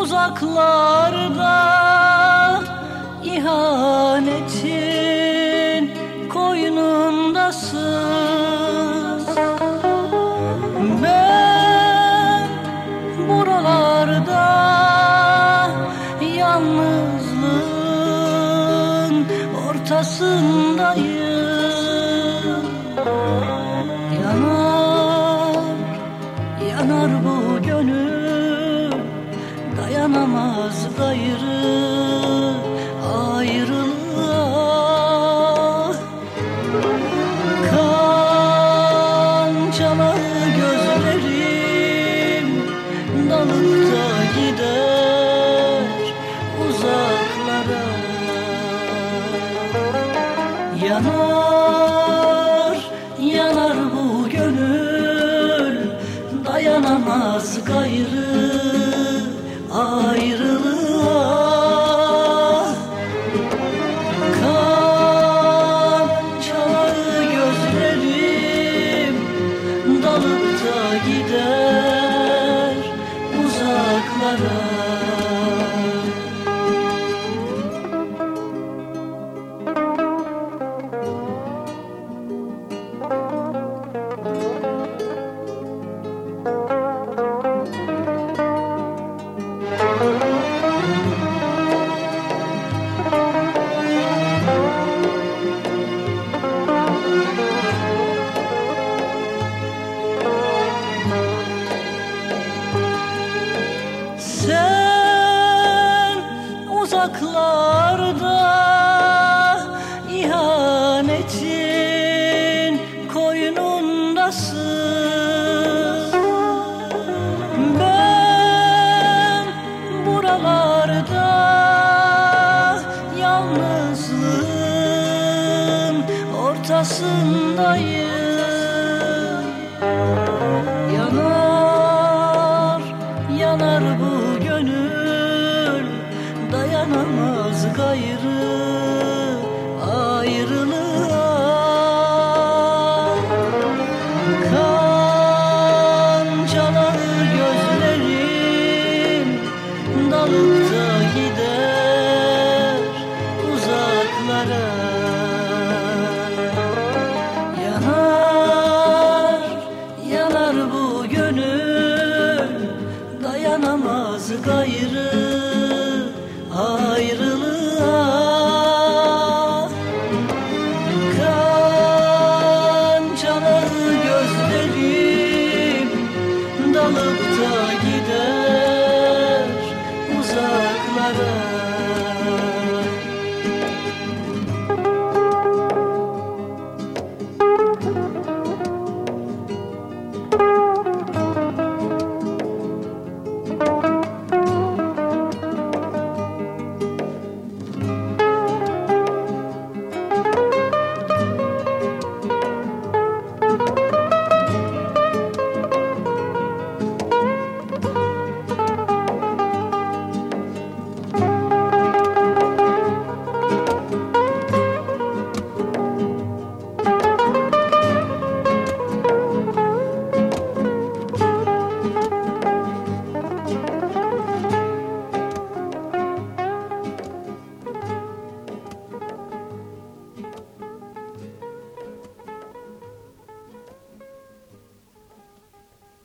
uzaklarda ihanetin koynundasın. Ortasındayım Yanar, yanar bu gönül. Dayanamaz gayrı ayrılığa Dayanamaz gayrı ayrılığa Kan çanağı gözlerim Dalıp da gider uzaklara Sen uzaklarda ihanetin koynundasın. Ben buralarda yalnızlığın ortasındayım Dayanamaz gayrı ayrılığa. Kan çanağı gözlerim Dalıp da gider uzaklara. Yanar, yanar bu gönül Dayanamaz gayrı ayrılığa Kan çanağı gözlerim dalıp da gider uzaklara.